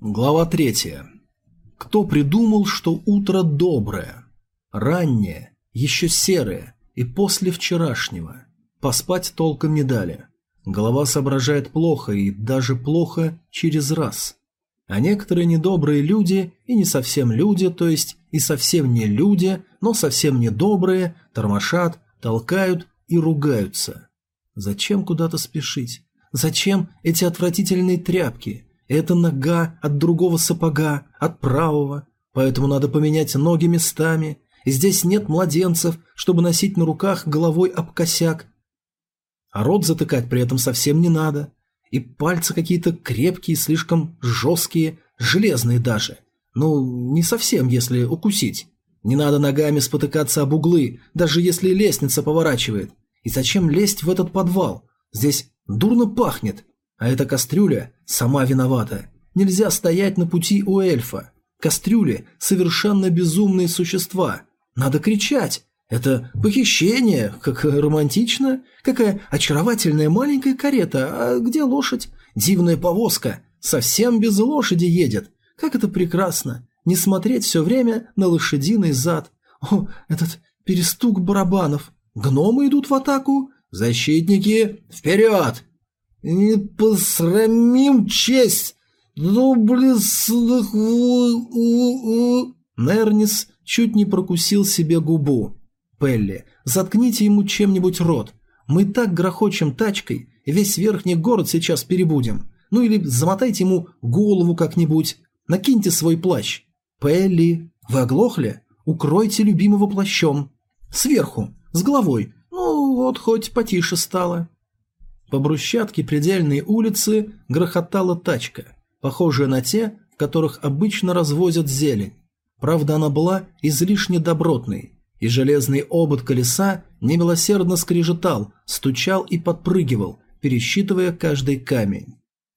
Глава третья. Кто придумал, что утро доброе? Раннее, еще серое и после вчерашнего. Поспать толком не дали. Голова соображает плохо и даже плохо через раз. А некоторые недобрые люди и не совсем люди, то есть и совсем не люди, но совсем недобрые, тормошат, толкают и ругаются. Зачем куда-то спешить? Зачем эти отвратительные тряпки? Эта нога от другого сапога, от правого. Поэтому надо поменять ноги местами. Здесь нет младенцев, чтобы носить на руках головой об косяк. А рот затыкать при этом совсем не надо. И пальцы какие-то крепкие, слишком жесткие, железные даже. Ну, не совсем, если укусить. Не надо ногами спотыкаться об углы, даже если лестница поворачивает. И зачем лезть в этот подвал? Здесь дурно пахнет. А эта кастрюля сама виновата. Нельзя стоять на пути у эльфа. Кастрюли – совершенно безумные существа. Надо кричать. Это похищение, как романтично. Какая очаровательная маленькая карета, а где лошадь? Дивная повозка. Совсем без лошади едет. Как это прекрасно. Не смотреть все время на лошадиный зад. О, этот перестук барабанов. Гномы идут в атаку. Защитники, вперед! Не посрамим честь доблестных... Нернис чуть не прокусил себе губу. Пелли, заткните ему чем-нибудь рот. Мы так грохочем тачкой, весь верхний город сейчас перебудем. Ну или замотайте ему голову как-нибудь. Накиньте свой плащ. Пелли, вы оглохли? Укройте любимого плащом. Сверху, с головой. Ну вот хоть потише стало. По брусчатке предельной улицы грохотала тачка, похожая на те, в которых обычно развозят зелень. Правда, она была излишне добротной, и железный обод колеса немилосердно скрежетал, стучал и подпрыгивал, пересчитывая каждый камень.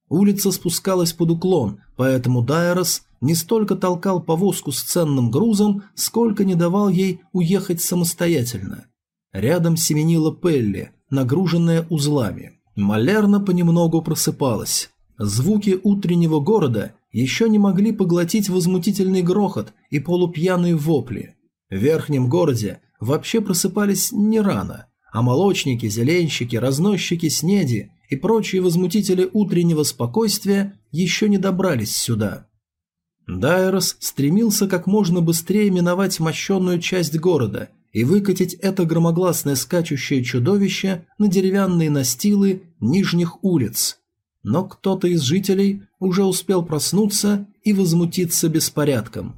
Улица спускалась под уклон, поэтому Дайрос не столько толкал повозку с ценным грузом, сколько не давал ей уехать самостоятельно. Рядом семенила Пелли, нагруженная узлами. Малерна понемногу просыпалась. Звуки утреннего города еще не могли поглотить возмутительный грохот и полупьяные вопли. В верхнем городе вообще просыпались не рано, а молочники, зеленщики, разносчики снеди и прочие возмутители утреннего спокойствия еще не добрались сюда. Дайрос стремился как можно быстрее миновать мощенную часть города и выкатить это громогласное скачущее чудовище на деревянные настилы нижних улиц. Но кто-то из жителей уже успел проснуться и возмутиться беспорядком.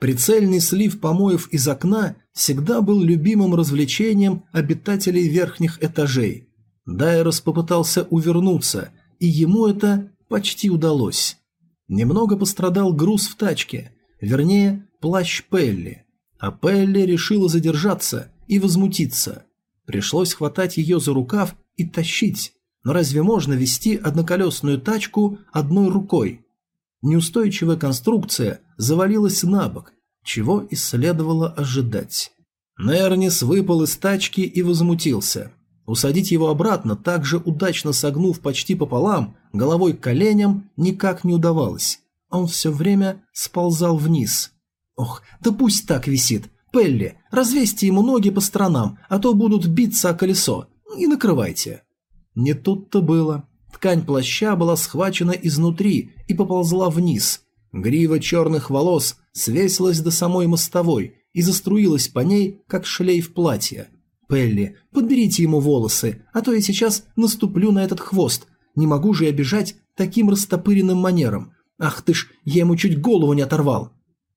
Прицельный слив помоев из окна всегда был любимым развлечением обитателей верхних этажей. Дайрос попытался увернуться, и ему это почти удалось. Немного пострадал груз в тачке, вернее, плащ Пелли. А Пелли решила задержаться и возмутиться. Пришлось хватать ее за рукав и тащить. Но разве можно вести одноколесную тачку одной рукой? Неустойчивая конструкция завалилась на бок, чего и следовало ожидать. Нернис выпал из тачки и возмутился. Усадить его обратно, также удачно согнув почти пополам, головой к коленям, никак не удавалось. Он все время сползал вниз. Ох, да пусть так висит. Пелли, развесьте ему ноги по сторонам, а то будут биться о колесо. И накрывайте. Не тут-то было. Ткань плаща была схвачена изнутри и поползла вниз. Грива черных волос свесилась до самой мостовой и заструилась по ней, как шлейф платья. «Пелли, подберите ему волосы, а то я сейчас наступлю на этот хвост. Не могу же я бежать таким растопыренным манером. Ах ты ж, я ему чуть голову не оторвал.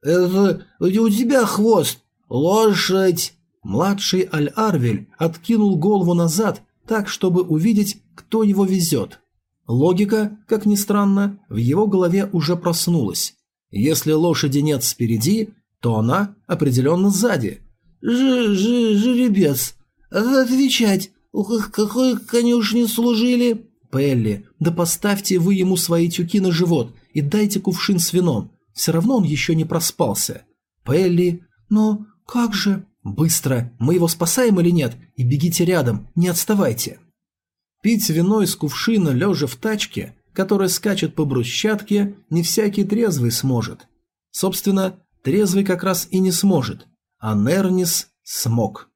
«Это у тебя хвост! Лошадь!» Младший Аль-Арвель откинул голову назад, так, чтобы увидеть, кто его везет. Логика, как ни странно, в его голове уже проснулась. Если лошади нет спереди, то она определенно сзади. Ж -ж «Жеребец! Отвечать! Какой конюшне служили?» «Пелли, да поставьте вы ему свои тюки на живот и дайте кувшин с вином. Все равно он еще не проспался. Пелли... Но как же... Быстро, мы его спасаем или нет? И бегите рядом, не отставайте. Пить вино из кувшина, лежа в тачке, которая скачет по брусчатке, не всякий трезвый сможет. Собственно, трезвый как раз и не сможет, а Нернис смог.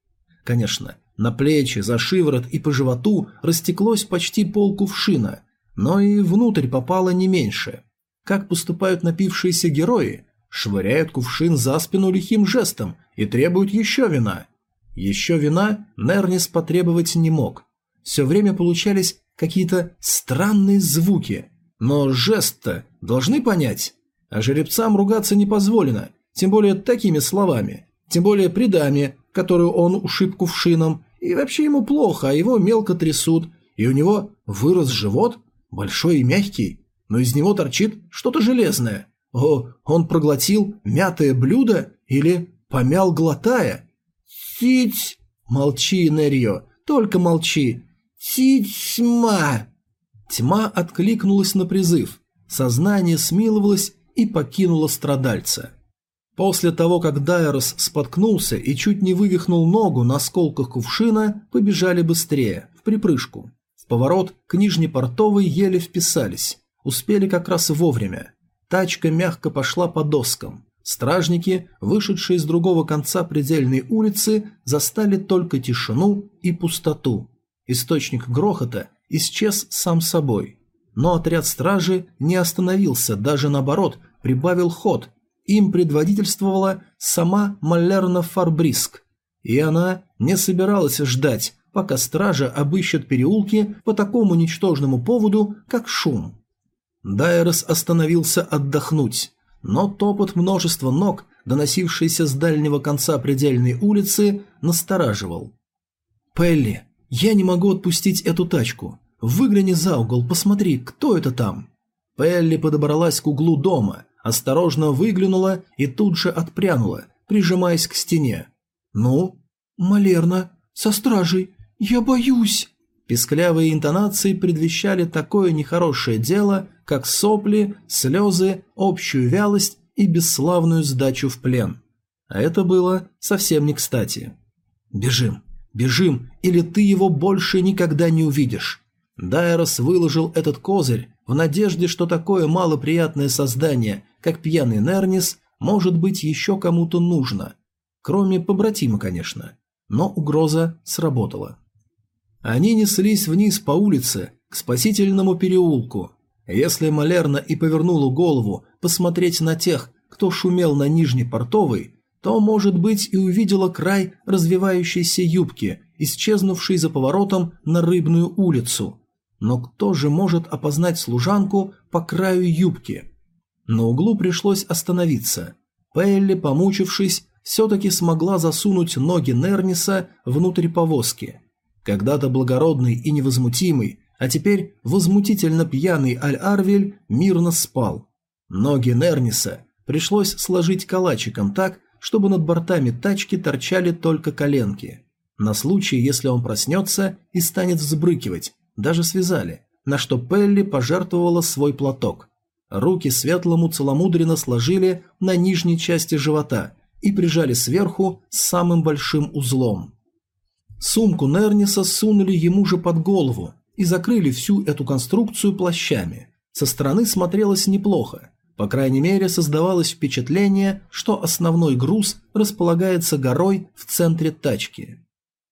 Конечно, на плечи, за шиворот и по животу растеклось почти пол кувшина, но и внутрь попало не меньше. Как поступают напившиеся герои? Швыряют кувшин за спину лихим жестом и требуют еще вина. Еще вина Нернис потребовать не мог. Все время получались какие-то странные звуки, но жест-то должны понять. А жеребцам ругаться не позволено, тем более такими словами, тем более при даме, которую он ушиб кувшином, и вообще ему плохо, а его мелко трясут, и у него вырос живот, большой и мягкий, но из него торчит что-то железное. О, он проглотил мятое блюдо или помял глотая? Фить! Молчи, Нерио, только молчи. Тьма! Тьма откликнулась на призыв. Сознание смиловалось и покинуло страдальца. После того, как Дайрос споткнулся и чуть не вывихнул ногу на осколках кувшина, побежали быстрее, в припрыжку. В поворот к Нижнепортовой еле вписались. Успели как раз вовремя. Тачка мягко пошла по доскам. Стражники, вышедшие с другого конца предельной улицы, застали только тишину и пустоту. Источник грохота исчез сам собой. Но отряд стражи не остановился, даже наоборот, прибавил ход. Им предводительствовала сама Малерна Фарбриск. И она не собиралась ждать, пока стража обыщет переулки по такому ничтожному поводу, как шум. Дайрос остановился отдохнуть, но топот множества ног, доносившийся с дальнего конца предельной улицы, настораживал. «Пелли, я не могу отпустить эту тачку. Выгляни за угол, посмотри, кто это там?» Пелли подобралась к углу дома, осторожно выглянула и тут же отпрянула, прижимаясь к стене. «Ну?» «Малерна, со стражей, я боюсь!» Песклявые интонации предвещали такое нехорошее дело, как сопли, слезы, общую вялость и бесславную сдачу в плен. А это было совсем не кстати. «Бежим, бежим, или ты его больше никогда не увидишь». Дайрос выложил этот козырь в надежде, что такое малоприятное создание, как пьяный Нернис, может быть еще кому-то нужно. Кроме побратима, конечно. Но угроза сработала. Они неслись вниз по улице, к спасительному переулку. Если Малерна и повернула голову посмотреть на тех, кто шумел на Нижней Портовой, то, может быть, и увидела край развивающейся юбки, исчезнувшей за поворотом на Рыбную улицу. Но кто же может опознать служанку по краю юбки? На углу пришлось остановиться. Пелли, помучившись, все-таки смогла засунуть ноги Нерниса внутрь повозки. Когда-то благородный и невозмутимый, а теперь возмутительно пьяный Аль-Арвель мирно спал. Ноги Нерниса пришлось сложить калачиком так, чтобы над бортами тачки торчали только коленки. На случай, если он проснется и станет взбрыкивать, даже связали, на что Пелли пожертвовала свой платок. Руки светлому целомудренно сложили на нижней части живота и прижали сверху самым большим узлом. Сумку Нерниса сунули ему же под голову и закрыли всю эту конструкцию плащами. Со стороны смотрелось неплохо. По крайней мере, создавалось впечатление, что основной груз располагается горой в центре тачки.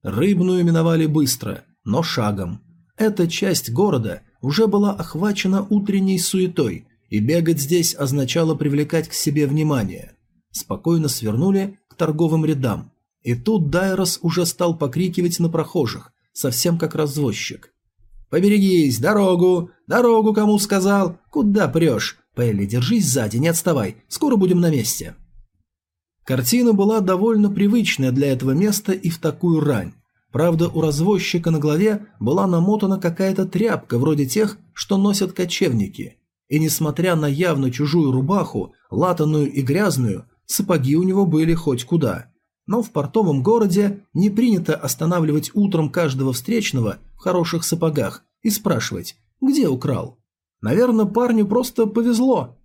Рыбную миновали быстро, но шагом. Эта часть города уже была охвачена утренней суетой, и бегать здесь означало привлекать к себе внимание. Спокойно свернули к торговым рядам, и тут Дайрос уже стал покрикивать на прохожих, совсем как развозчик. «Поберегись! Дорогу! Дорогу кому сказал! Куда прешь? Пелли, держись сзади, не отставай, скоро будем на месте!» Картина была довольно привычная для этого места и в такую рань. Правда, у развозчика на голове была намотана какая-то тряпка, вроде тех, что носят кочевники. И несмотря на явно чужую рубаху, латаную и грязную, сапоги у него были хоть куда но в портовом городе не принято останавливать утром каждого встречного в хороших сапогах и спрашивать, где украл. Наверное, парню просто повезло.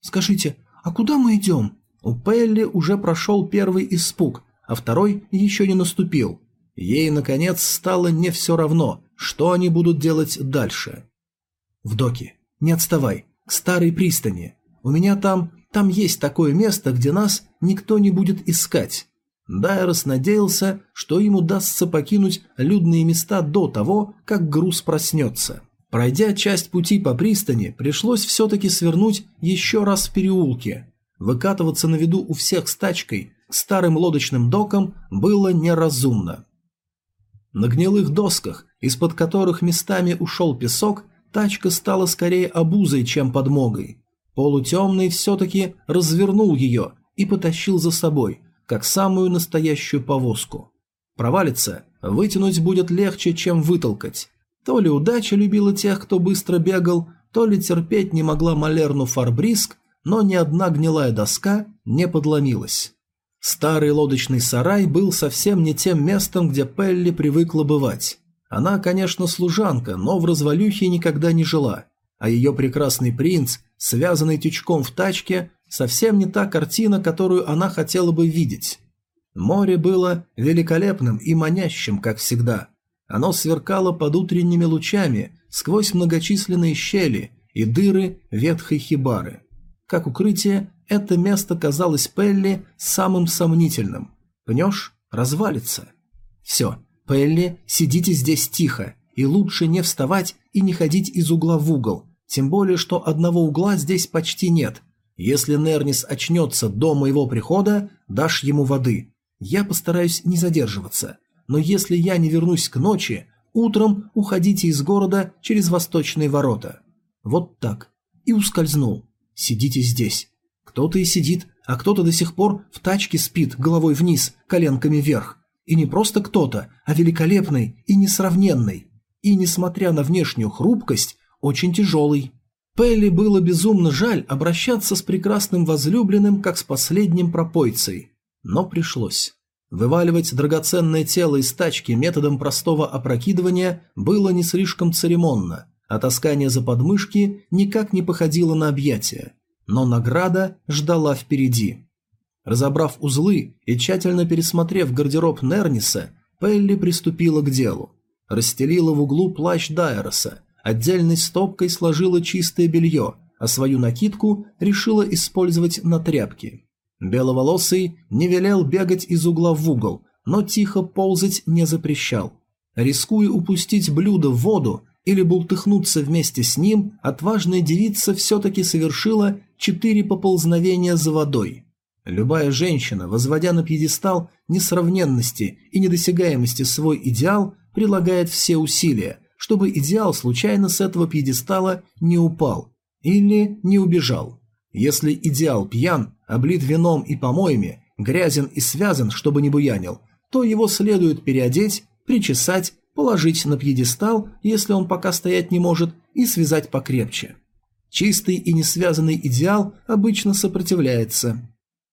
«Скажите, а куда мы идем?» У Пелли уже прошел первый испуг, а второй еще не наступил. Ей, наконец, стало не все равно, что они будут делать дальше. В доки. не отставай, к старой пристани. У меня там, там есть такое место, где нас никто не будет искать». Дайрос надеялся, что ему удастся покинуть людные места до того, как груз проснется. Пройдя часть пути по пристани, пришлось все-таки свернуть еще раз в переулке. Выкатываться на виду у всех с тачкой старым лодочным докам было неразумно. На гнилых досках, из-под которых местами ушел песок, тачка стала скорее обузой, чем подмогой. Полутемный все-таки развернул ее и потащил за собой, как самую настоящую повозку. Провалиться вытянуть будет легче, чем вытолкать. То ли удача любила тех, кто быстро бегал, то ли терпеть не могла Малерну Фарбриск, но ни одна гнилая доска не подломилась. Старый лодочный сарай был совсем не тем местом, где Пелли привыкла бывать. Она, конечно, служанка, но в развалюхе никогда не жила, а ее прекрасный принц, связанный тючком в тачке, совсем не та картина, которую она хотела бы видеть. Море было великолепным и манящим, как всегда. Оно сверкало под утренними лучами сквозь многочисленные щели и дыры ветхой хибары. Как укрытие, это место казалось Пелли самым сомнительным. Пнешь – развалится. Все, Пелли, сидите здесь тихо, и лучше не вставать и не ходить из угла в угол, тем более, что одного угла здесь почти нет. Если Нернис очнется до моего прихода, дашь ему воды. Я постараюсь не задерживаться. Но если я не вернусь к ночи, утром уходите из города через восточные ворота. Вот так. И ускользнул. Сидите здесь. Кто-то и сидит, а кто-то до сих пор в тачке спит, головой вниз, коленками вверх. И не просто кто-то, а великолепный и несравненный. И, несмотря на внешнюю хрупкость, очень тяжелый. Пелли было безумно жаль обращаться с прекрасным возлюбленным, как с последним пропойцей. Но пришлось. Вываливать драгоценное тело из тачки методом простого опрокидывания было не слишком церемонно, а таскание за подмышки никак не походило на объятия но награда ждала впереди. Разобрав узлы и тщательно пересмотрев гардероб Нерниса, Пелли приступила к делу. Расстелила в углу плащ Дайроса, отдельной стопкой сложила чистое белье, а свою накидку решила использовать на тряпке. Беловолосый не велел бегать из угла в угол, но тихо ползать не запрещал. Рискуя упустить блюдо в воду, или бултыхнуться вместе с ним, отважная девица все-таки совершила четыре поползновения за водой. Любая женщина, возводя на пьедестал несравненности и недосягаемости свой идеал, прилагает все усилия, чтобы идеал случайно с этого пьедестала не упал или не убежал. Если идеал пьян, облит вином и помоями, грязен и связан, чтобы не буянил, то его следует переодеть, причесать положить на пьедестал, если он пока стоять не может, и связать покрепче. Чистый и несвязанный идеал обычно сопротивляется.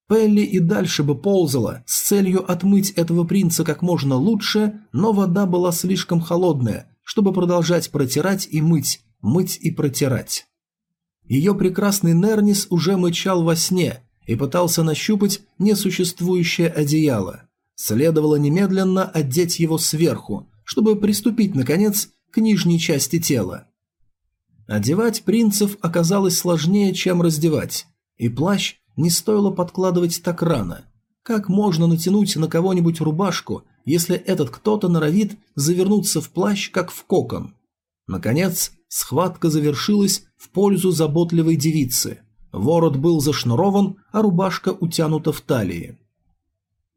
Пелли и дальше бы ползала с целью отмыть этого принца как можно лучше, но вода была слишком холодная, чтобы продолжать протирать и мыть, мыть и протирать. Ее прекрасный Нернис уже мычал во сне и пытался нащупать несуществующее одеяло. Следовало немедленно одеть его сверху, чтобы приступить, наконец, к нижней части тела. Одевать принцев оказалось сложнее, чем раздевать, и плащ не стоило подкладывать так рано. Как можно натянуть на кого-нибудь рубашку, если этот кто-то норовит завернуться в плащ, как в кокон? Наконец, схватка завершилась в пользу заботливой девицы. Ворот был зашнурован, а рубашка утянута в талии.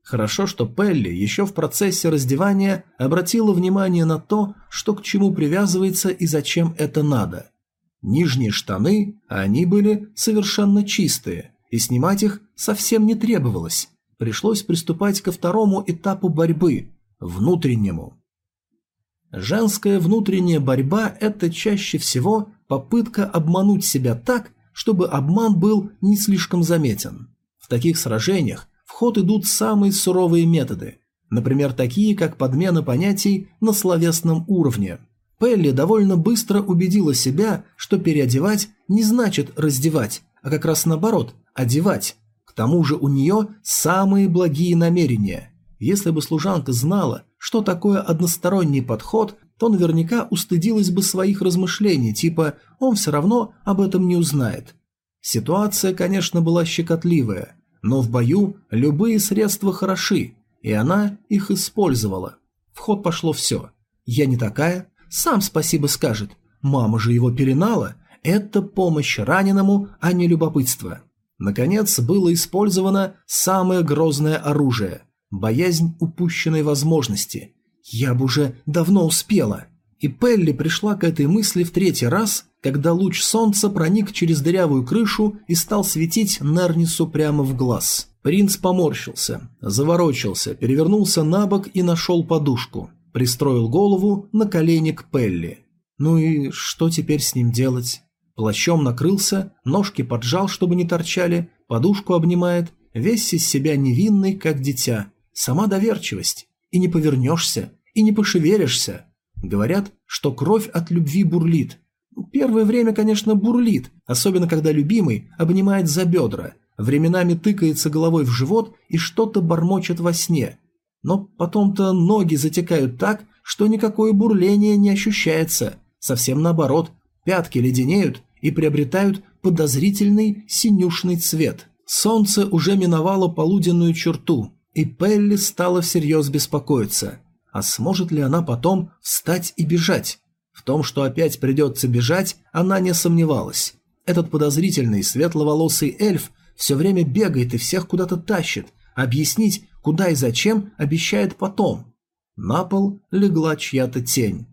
Хорошо, что Пелли еще в процессе раздевания обратила внимание на то, что к чему привязывается и зачем это надо. Нижние штаны, а они были совершенно чистые, и снимать их совсем не требовалось. Пришлось приступать ко второму этапу борьбы – внутреннему. Женская внутренняя борьба – это чаще всего попытка обмануть себя так, чтобы обман был не слишком заметен. В таких сражениях в ход идут самые суровые методы, например, такие как подмена понятий на словесном уровне. Пелли довольно быстро убедила себя, что переодевать не значит раздевать, а как раз наоборот – одевать. Тому же у нее самые благие намерения. Если бы служанка знала, что такое односторонний подход, то наверняка устыдилась бы своих размышлений, типа «он все равно об этом не узнает». Ситуация, конечно, была щекотливая, но в бою любые средства хороши, и она их использовала. В ход пошло все. «Я не такая, сам спасибо скажет. Мама же его перенала. Это помощь раненому, а не любопытство». Наконец было использовано самое грозное оружие – боязнь упущенной возможности. «Я бы уже давно успела». И Пелли пришла к этой мысли в третий раз, когда луч солнца проник через дырявую крышу и стал светить Нернису прямо в глаз. Принц поморщился, заворочился, перевернулся на бок и нашел подушку. Пристроил голову на колени к Пелли. Ну и что теперь с ним делать? Плащом накрылся, ножки поджал, чтобы не торчали, подушку обнимает, весь из себя невинный, как дитя. Сама доверчивость. И не повернешься, и не пошевелишься. Говорят, что кровь от любви бурлит. Первое время, конечно, бурлит, особенно когда любимый обнимает за бедра, временами тыкается головой в живот и что-то бормочет во сне. Но потом-то ноги затекают так, что никакое бурление не ощущается. Совсем наоборот, пятки леденеют, и приобретают подозрительный синюшный цвет. Солнце уже миновало полуденную черту, и Пелли стала всерьез беспокоиться. А сможет ли она потом встать и бежать? В том, что опять придется бежать, она не сомневалась. Этот подозрительный светловолосый эльф все время бегает и всех куда-то тащит. Объяснить, куда и зачем, обещает потом. На пол легла чья-то тень.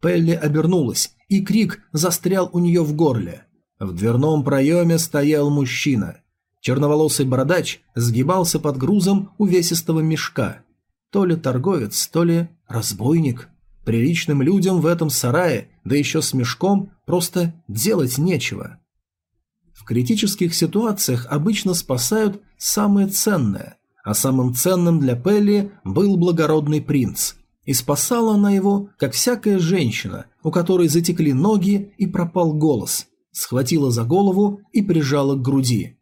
Пелли обернулась и крик застрял у нее в горле. В дверном проеме стоял мужчина. Черноволосый бородач сгибался под грузом увесистого мешка. То ли торговец, то ли разбойник. Приличным людям в этом сарае, да еще с мешком, просто делать нечего. В критических ситуациях обычно спасают самое ценное, а самым ценным для Пелли был благородный принц – и спасала она его, как всякая женщина, у которой затекли ноги и пропал голос, схватила за голову и прижала к груди.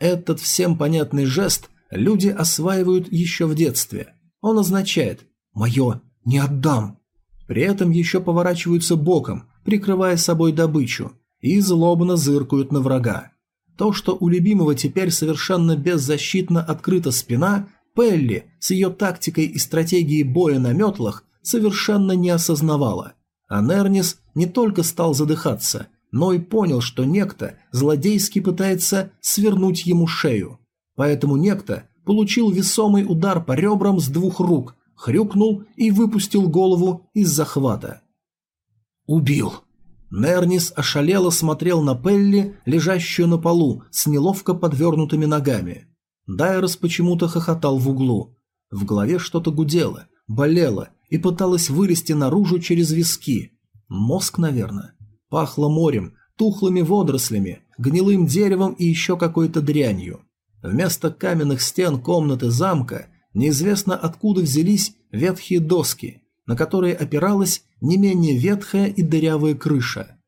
Этот всем понятный жест люди осваивают еще в детстве. Он означает «моё не отдам». При этом еще поворачиваются боком, прикрывая собой добычу, и злобно зыркают на врага. То, что у любимого теперь совершенно беззащитно открыта спина, Пелли с ее тактикой и стратегией боя на метлах совершенно не осознавала. А Нернис не только стал задыхаться, но и понял, что некто злодейски пытается свернуть ему шею. Поэтому некто получил весомый удар по ребрам с двух рук, хрюкнул и выпустил голову из захвата. «Убил!» Нернис ошалело смотрел на Пелли, лежащую на полу, с неловко подвернутыми ногами. Дайрос почему-то хохотал в углу. В голове что-то гудело, болело и пыталось вылезти наружу через виски. Мозг, наверное. Пахло морем, тухлыми водорослями, гнилым деревом и еще какой-то дрянью. Вместо каменных стен комнаты замка неизвестно откуда взялись ветхие доски, на которые опиралась не менее ветхая и дырявая крыша.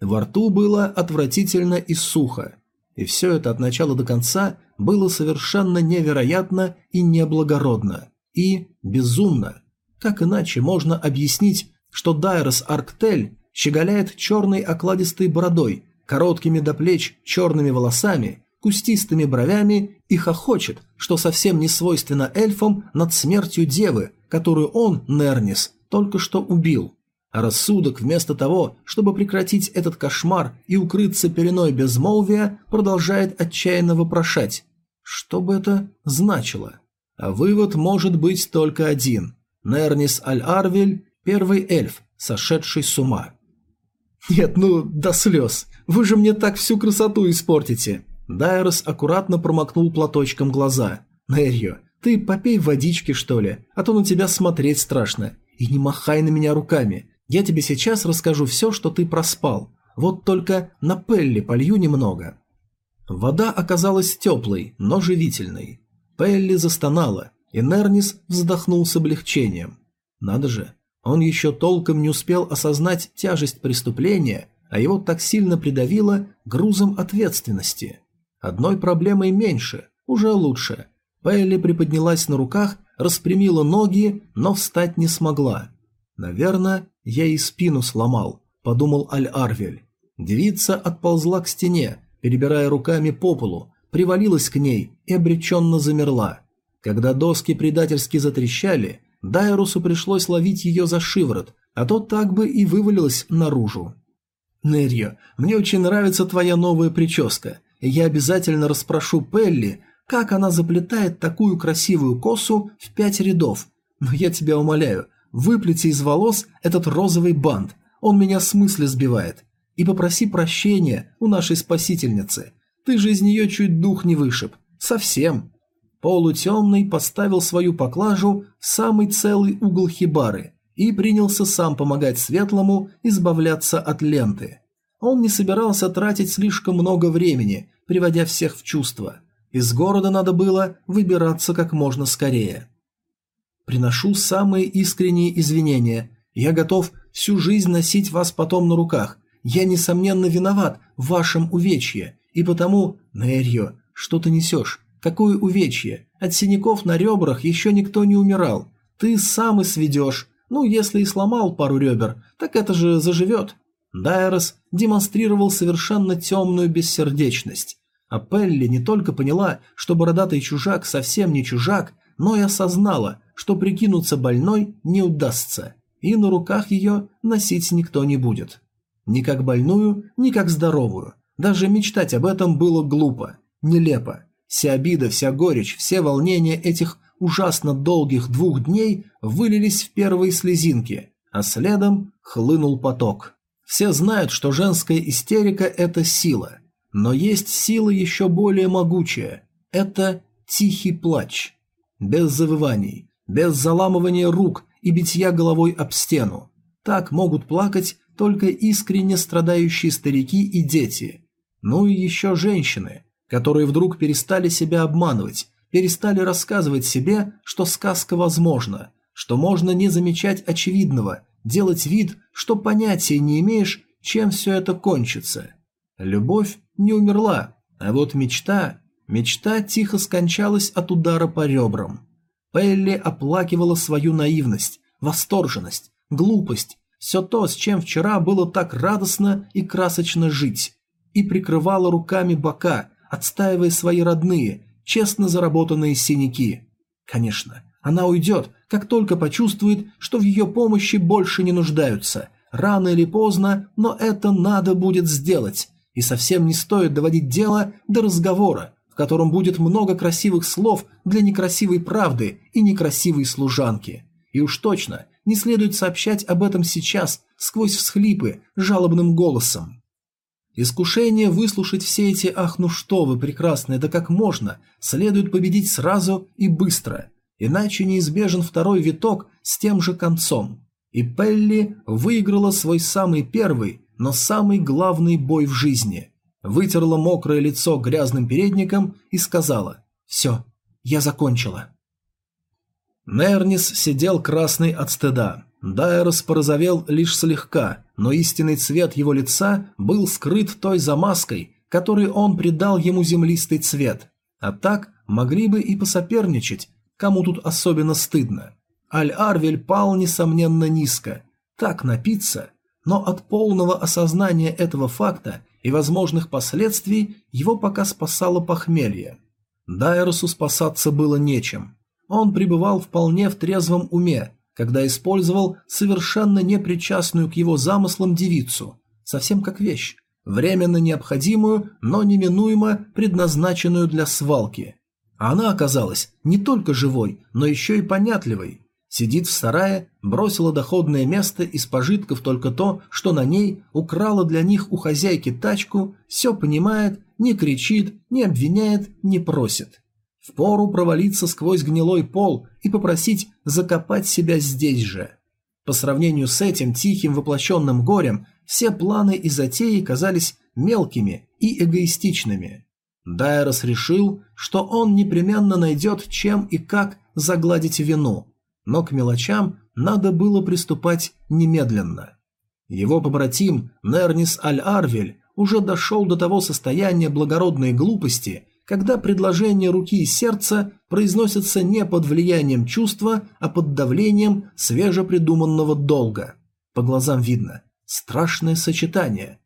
Во рту было отвратительно и сухо, и все это от начала до конца было совершенно невероятно и неблагородно. И безумно. Как иначе можно объяснить, что Дайрос Арктель щеголяет черной окладистой бородой, короткими до плеч черными волосами, кустистыми бровями и хохочет, что совсем не свойственно эльфам над смертью девы, которую он, Нернис, только что убил. А рассудок, вместо того, чтобы прекратить этот кошмар и укрыться пеленой безмолвия, продолжает отчаянно вопрошать. Что бы это значило? А вывод может быть только один. Нернис Аль-Арвель – первый эльф, сошедший с ума. «Нет, ну, до слез. Вы же мне так всю красоту испортите». Дайрос аккуратно промокнул платочком глаза. «Нерью, ты попей водички, что ли, а то на тебя смотреть страшно. И не махай на меня руками. Я тебе сейчас расскажу все, что ты проспал. Вот только на Пелли полью немного». Вода оказалась теплой, но живительной. Пелли застонала, и Нернис вздохнул с облегчением. Надо же, он еще толком не успел осознать тяжесть преступления, а его так сильно придавило грузом ответственности. Одной проблемой меньше, уже лучше. Пелли приподнялась на руках, распрямила ноги, но встать не смогла. «Наверное, я и спину сломал», – подумал Аль-Арвель. Девица отползла к стене, перебирая руками по полу, привалилась к ней и обреченно замерла. Когда доски предательски затрещали, Дайрусу пришлось ловить ее за шиворот, а то так бы и вывалилось наружу. «Нерьо, мне очень нравится твоя новая прическа, я обязательно расспрошу Пелли, как она заплетает такую красивую косу в пять рядов. Но я тебя умоляю, выплети из волос этот розовый бант, он меня с мысли сбивает. И попроси прощения у нашей спасительницы. Ты же из нее чуть дух не вышиб. Совсем. Полутемный поставил свою поклажу в самый целый угол хибары и принялся сам помогать Светлому избавляться от ленты. Он не собирался тратить слишком много времени, приводя всех в чувство. Из города надо было выбираться как можно скорее. «Приношу самые искренние извинения. Я готов всю жизнь носить вас потом на руках. Я, несомненно, виноват в вашем увечье, и потому, Нерьо, что ты несешь? Какое увечье? От синяков на ребрах еще никто не умирал. Ты сам и сведешь. Ну, если и сломал пару ребер, так это же заживет. Дайрос демонстрировал совершенно темную бессердечность. А Пелли не только поняла, что бородатый чужак совсем не чужак, но и осознала, что прикинуться больной не удастся, и на руках ее носить никто не будет. Ни как больную, ни как здоровую. Даже мечтать об этом было глупо, нелепо. Вся обида, вся горечь, все волнения этих ужасно долгих двух дней вылились в первые слезинки, а следом хлынул поток. Все знают, что женская истерика – это сила. Но есть сила еще более могучая – это тихий плач. Без завываний, без заламывания рук и битья головой об стену. Так могут плакать только искренне страдающие старики и дети. Ну и еще женщины, которые вдруг перестали себя обманывать, перестали рассказывать себе, что сказка возможна, что можно не замечать очевидного, делать вид, что понятия не имеешь, чем все это кончится. Любовь не умерла, а вот мечта... Мечта тихо скончалась от удара по ребрам. Пелли оплакивала свою наивность, восторженность, глупость, все то, с чем вчера было так радостно и красочно жить, и прикрывала руками бока, отстаивая свои родные, честно заработанные синяки. Конечно, она уйдет, как только почувствует, что в ее помощи больше не нуждаются. Рано или поздно, но это надо будет сделать. И совсем не стоит доводить дело до разговора, в котором будет много красивых слов для некрасивой правды и некрасивой служанки. И уж точно не следует сообщать об этом сейчас, сквозь всхлипы, жалобным голосом. Искушение выслушать все эти «ах, ну что вы, прекрасные, да как можно» следует победить сразу и быстро, иначе неизбежен второй виток с тем же концом. И Пелли выиграла свой самый первый, но самый главный бой в жизни. Вытерла мокрое лицо грязным передником и сказала «Все, я закончила». Нернис сидел красный от стыда. Дайрос порозовел лишь слегка, но истинный цвет его лица был скрыт той замазкой, которой он придал ему землистый цвет. А так могли бы и посоперничать, кому тут особенно стыдно. Аль-Арвель пал, несомненно, низко. Так напиться, но от полного осознания этого факта и возможных последствий его пока спасало похмелье. Дайросу спасаться было нечем. Он пребывал вполне в трезвом уме, когда использовал совершенно непричастную к его замыслам девицу, совсем как вещь, временно необходимую, но неминуемо предназначенную для свалки. А она оказалась не только живой, но еще и понятливой. Сидит в сарае, бросила доходное место из пожитков только то, что на ней украла для них у хозяйки тачку, все понимает, не кричит, не обвиняет, не просит. Впору провалиться сквозь гнилой пол и попросить закопать себя здесь же. По сравнению с этим тихим воплощенным горем, все планы и затеи казались мелкими и эгоистичными. Дайрос решил, что он непременно найдет чем и как загладить вину, но к мелочам надо было приступать немедленно. Его побратим Нернис Аль-Арвель уже дошел до того состояния благородной глупости, когда предложение руки и сердца произносятся не под влиянием чувства, а под давлением свежепридуманного долга. По глазам видно. Страшное сочетание.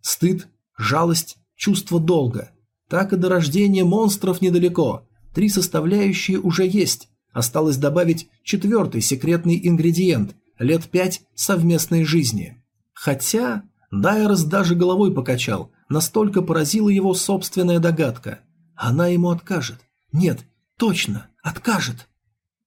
Стыд, жалость, чувство долга. Так и до рождения монстров недалеко. Три составляющие уже есть. Осталось добавить четвертый секретный ингредиент – лет пять совместной жизни. Хотя Дайрос даже головой покачал, настолько поразила его собственная догадка. Она ему откажет. Нет, точно, откажет.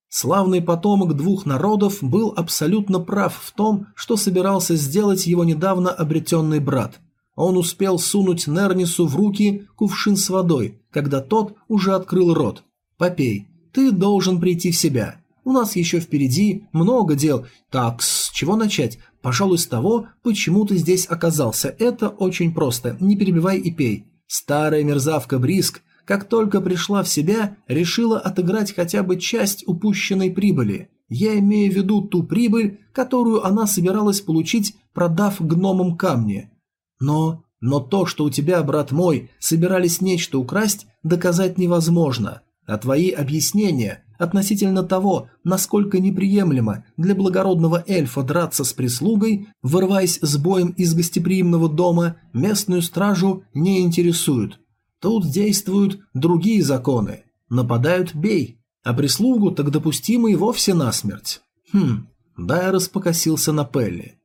Славный потомок двух народов был абсолютно прав в том, что собирался сделать его недавно обретенный брат. Он успел сунуть Нернису в руки кувшин с водой, когда тот уже открыл рот. «Попей, ты должен прийти в себя. У нас еще впереди много дел. Так, с чего начать? Пожалуй, с того, почему ты здесь оказался. Это очень просто. Не перебивай и пей. Старая мерзавка Бриск как только пришла в себя, решила отыграть хотя бы часть упущенной прибыли. Я имею в виду ту прибыль, которую она собиралась получить, продав гномам камни. Но... но то, что у тебя, брат мой, собирались нечто украсть, доказать невозможно. А твои объяснения относительно того, насколько неприемлемо для благородного эльфа драться с прислугой, вырываясь с боем из гостеприимного дома, местную стражу не интересуют. Тут действуют другие законы. Нападают – бей, а прислугу так допустимо и вовсе насмерть. Хм, Дайрос покосился на Пелли.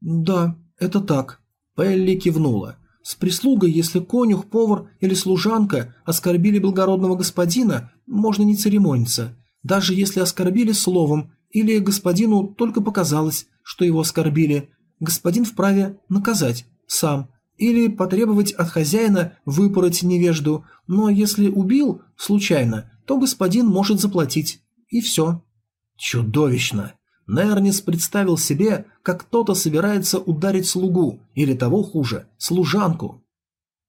«Да, это так». Пелли кивнула. «С прислугой, если конюх, повар или служанка оскорбили благородного господина, можно не церемониться. Даже если оскорбили словом, или господину только показалось, что его оскорбили, господин вправе наказать сам, или потребовать от хозяина выпороть невежду, но если убил случайно, то господин может заплатить. И все. Чудовищно. Нернис представил себе, как кто-то собирается ударить слугу, или того хуже, служанку.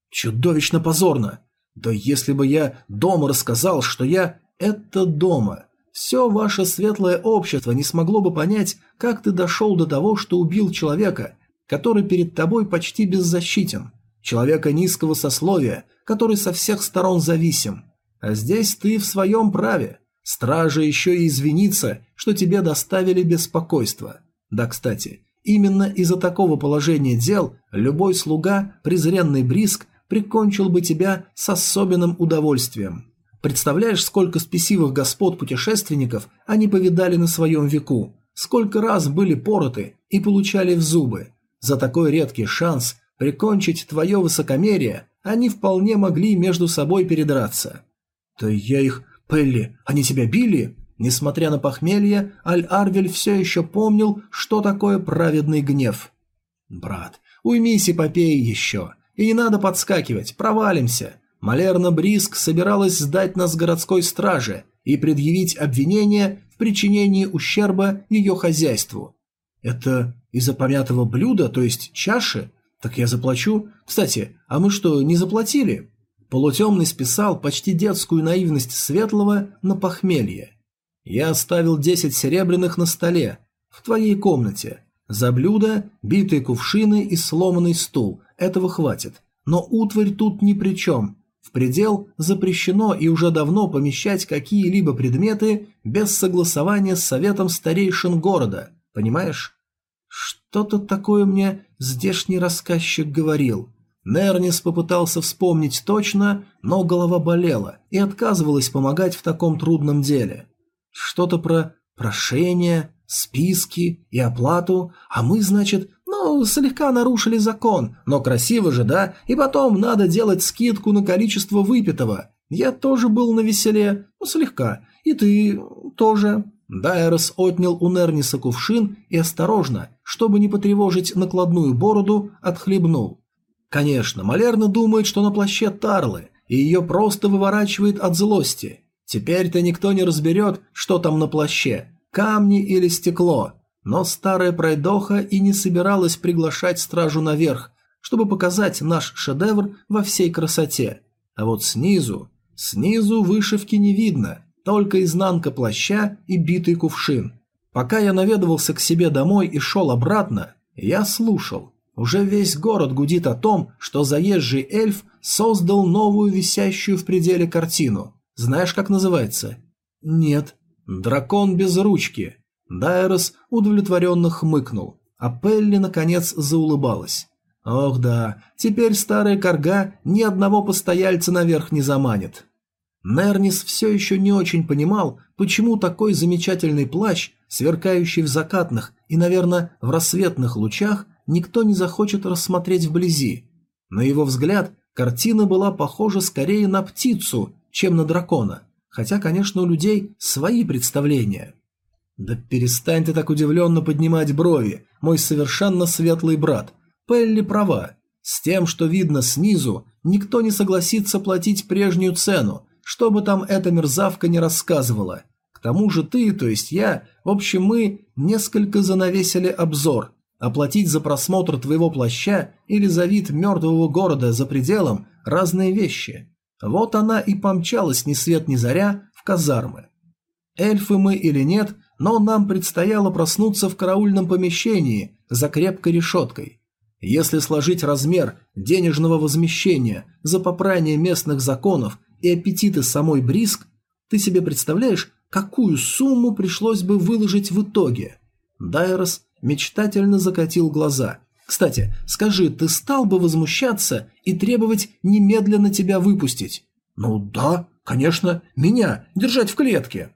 Чудовищно позорно. Да если бы я дома рассказал, что я – это дома. Все ваше светлое общество не смогло бы понять, как ты дошел до того, что убил человека, который перед тобой почти беззащитен, человека низкого сословия, который со всех сторон зависим. А здесь ты в своем праве. Стража еще и извинится, что тебе доставили беспокойство. Да, кстати, именно из-за такого положения дел любой слуга, презренный Бриск, прикончил бы тебя с особенным удовольствием. Представляешь, сколько спесивых господ-путешественников они повидали на своем веку, сколько раз были пороты и получали в зубы, за такой редкий шанс прикончить твое высокомерие они вполне могли между собой передраться. «Да я их... Пелли, они тебя били?» Несмотря на похмелье, Аль-Арвель все еще помнил, что такое праведный гнев. «Брат, уймись и попей еще. И не надо подскакивать, провалимся». Малерна Бриск собиралась сдать нас городской страже и предъявить обвинение в причинении ущерба ее хозяйству. «Это из-за помятого блюда, то есть чаши? Так я заплачу. Кстати, а мы что, не заплатили?» Полутемный списал почти детскую наивность Светлого на похмелье. «Я оставил десять серебряных на столе, в твоей комнате. За блюдо, битые кувшины и сломанный стул. Этого хватит. Но утварь тут ни при чем. В предел запрещено и уже давно помещать какие-либо предметы без согласования с советом старейшин города. Понимаешь? Что-то такое мне здешний рассказчик говорил. Нернис попытался вспомнить точно, но голова болела и отказывалась помогать в таком трудном деле. Что-то про прошение, списки и оплату, а мы, значит, слегка нарушили закон, но красиво же, да? И потом надо делать скидку на количество выпитого. Я тоже был на веселе, ну, слегка, и ты тоже. Дайрос отнял у Нерниса кувшин и осторожно, чтобы не потревожить накладную бороду, отхлебнул. Конечно, Малерна думает, что на плаще Тарлы, и ее просто выворачивает от злости. Теперь-то никто не разберет, что там на плаще, камни или стекло. Но старая пройдоха и не собиралась приглашать стражу наверх, чтобы показать наш шедевр во всей красоте. А вот снизу, снизу вышивки не видно – только изнанка плаща и битый кувшин. Пока я наведывался к себе домой и шел обратно, я слушал. Уже весь город гудит о том, что заезжий эльф создал новую висящую в пределе картину. Знаешь, как называется? Нет. Дракон без ручки. Дайрос удовлетворенно хмыкнул, а Пелли, наконец, заулыбалась. Ох да, теперь старая корга ни одного постояльца наверх не заманит. Нернис все еще не очень понимал, почему такой замечательный плащ, сверкающий в закатных и, наверное, в рассветных лучах, никто не захочет рассмотреть вблизи. На его взгляд, картина была похожа скорее на птицу, чем на дракона, хотя, конечно, у людей свои представления. «Да перестань ты так удивленно поднимать брови, мой совершенно светлый брат. Пелли права. С тем, что видно снизу, никто не согласится платить прежнюю цену, что бы там эта мерзавка не рассказывала. К тому же ты, то есть я, в общем мы, несколько занавесили обзор. Оплатить за просмотр твоего плаща или за вид мертвого города за пределом – разные вещи. Вот она и помчалась ни свет ни заря в казармы. Эльфы мы или нет, но нам предстояло проснуться в караульном помещении за крепкой решеткой. Если сложить размер денежного возмещения за попрание местных законов и аппетиты самой Бриск, ты себе представляешь, какую сумму пришлось бы выложить в итоге? Дайрос мечтательно закатил глаза. Кстати, скажи, ты стал бы возмущаться и требовать немедленно тебя выпустить? Ну да, конечно, меня держать в клетке.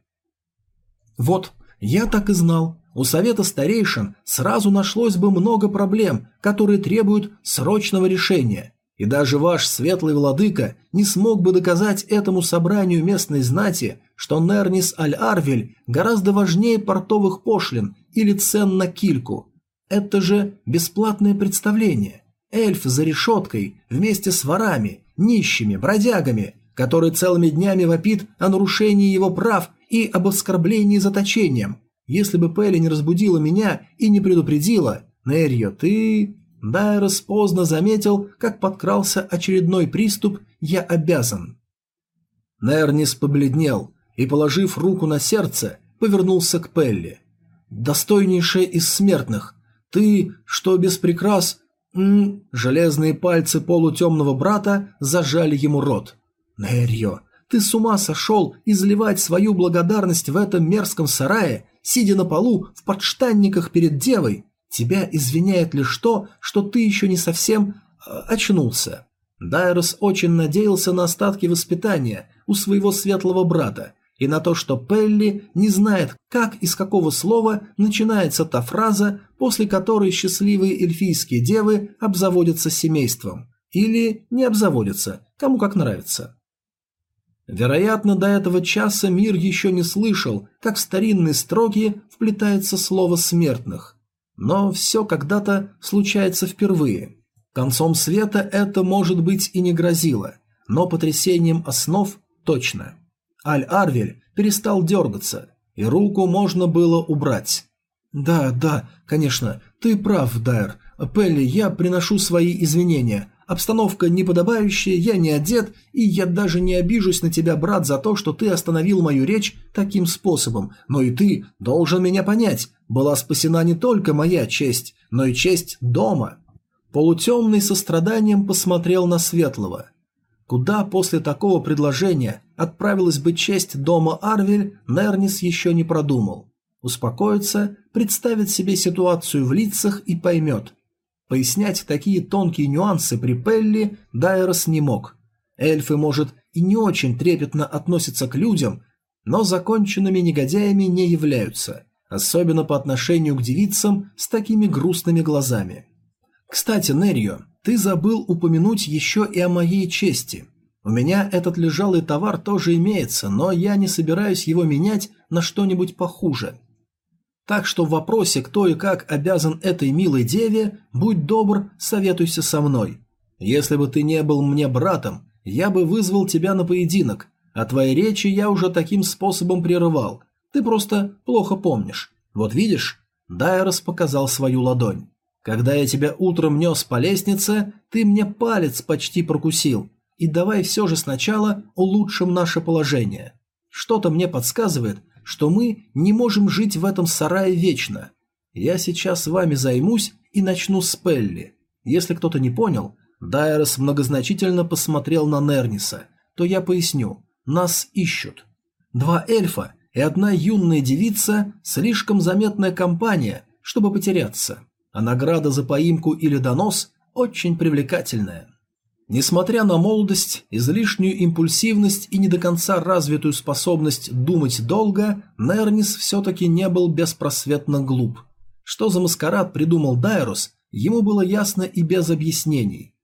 Вот, я так и знал. У совета старейшин сразу нашлось бы много проблем, которые требуют срочного решения. И даже ваш светлый владыка не смог бы доказать этому собранию местной знати, что Нернис Аль-Арвель гораздо важнее портовых пошлин или цен на кильку. Это же бесплатное представление. Эльф за решеткой вместе с ворами, нищими, бродягами, который целыми днями вопит о нарушении его прав и об оскорблении заточением. Если бы Пелли не разбудила меня и не предупредила, Нерьо, ты... Дайрос поздно заметил, как подкрался очередной приступ «я обязан». Нернис побледнел и, положив руку на сердце, повернулся к Пелли. «Достойнейшая из смертных, ты, что без прикрас...» М Железные пальцы полутемного брата зажали ему рот. «Нерьо, ты с ума сошел изливать свою благодарность в этом мерзком сарае, сидя на полу в подштанниках перед девой? Тебя извиняет лишь то, что ты еще не совсем э, очнулся. Дайрос очень надеялся на остатки воспитания у своего светлого брата и на то, что Пелли не знает, как и с какого слова начинается та фраза, после которой счастливые эльфийские девы обзаводятся семейством. Или не обзаводятся, кому как нравится. Вероятно, до этого часа мир еще не слышал, как в старинные строки вплетается слово смертных. Но все когда-то случается впервые. Концом света это, может быть, и не грозило, но потрясением основ точно. Аль-Арвель перестал дергаться, и руку можно было убрать. «Да, да, конечно, ты прав, Дайр. Пелли, я приношу свои извинения. Обстановка неподобающая, я не одет, и я даже не обижусь на тебя, брат, за то, что ты остановил мою речь таким способом. Но и ты должен меня понять. Была спасена не только моя честь, но и честь дома. Полутемный со страданием посмотрел на Светлого. Куда после такого предложения отправилась бы честь дома Арвель, Нернис еще не продумал. Успокоится, представит себе ситуацию в лицах и поймет. Пояснять такие тонкие нюансы при Пелли Дайрос не мог. Эльфы, может, и не очень трепетно относятся к людям, но законченными негодяями не являются, особенно по отношению к девицам с такими грустными глазами. Кстати, Нерьо, ты забыл упомянуть еще и о моей чести. У меня этот лежалый товар тоже имеется, но я не собираюсь его менять на что-нибудь похуже. Так что в вопросе, кто и как обязан этой милой деве, будь добр, советуйся со мной. Если бы ты не был мне братом, я бы вызвал тебя на поединок, а твои речи я уже таким способом прерывал. Ты просто плохо помнишь. Вот видишь?» Дайрос показал свою ладонь. «Когда я тебя утром нес по лестнице, ты мне палец почти прокусил. И давай все же сначала улучшим наше положение. Что-то мне подсказывает, что мы не можем жить в этом сарае вечно. Я сейчас вами займусь и начну с Пелли. Если кто-то не понял, Дайрос многозначительно посмотрел на Нерниса, то я поясню. Нас ищут. Два эльфа и одна юная девица – слишком заметная компания, чтобы потеряться. А награда за поимку или донос очень привлекательная. Несмотря на молодость, излишнюю импульсивность и не до конца развитую способность думать долго, Нернис все-таки не был беспросветно глуп. Что за маскарад придумал Дайрус, ему было ясно и без объяснений.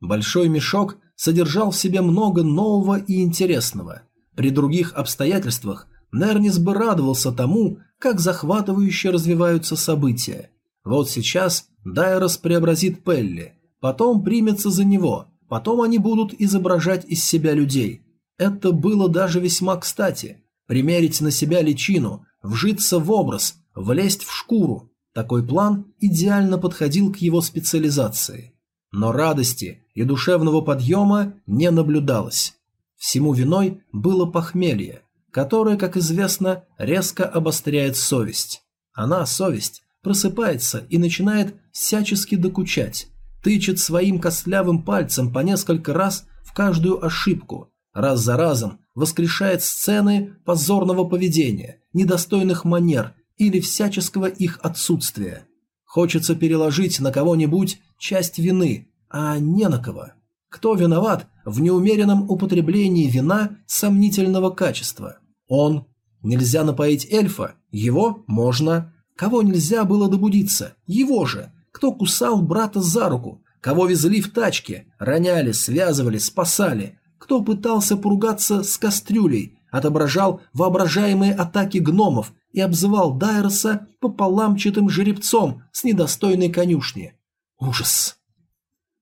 Большой мешок содержал в себе много нового и интересного. При других обстоятельствах Нернис бы радовался тому, как захватывающе развиваются события. Вот сейчас Дайрос преобразит Пелли – потом примется за него, потом они будут изображать из себя людей. Это было даже весьма кстати. Примерить на себя личину, вжиться в образ, влезть в шкуру. Такой план идеально подходил к его специализации. Но радости и душевного подъема не наблюдалось. Всему виной было похмелье, которое, как известно, резко обостряет совесть. Она, совесть, просыпается и начинает всячески докучать, тычет своим костлявым пальцем по несколько раз в каждую ошибку, раз за разом воскрешает сцены позорного поведения, недостойных манер или всяческого их отсутствия. Хочется переложить на кого-нибудь часть вины, а не на кого. Кто виноват в неумеренном употреблении вина сомнительного качества? Он. Нельзя напоить эльфа? Его можно. Кого нельзя было добудиться? Его же кто кусал брата за руку, кого везли в тачке, роняли, связывали, спасали, кто пытался поругаться с кастрюлей, отображал воображаемые атаки гномов и обзывал Дайроса пополамчатым жеребцом с недостойной конюшни. Ужас!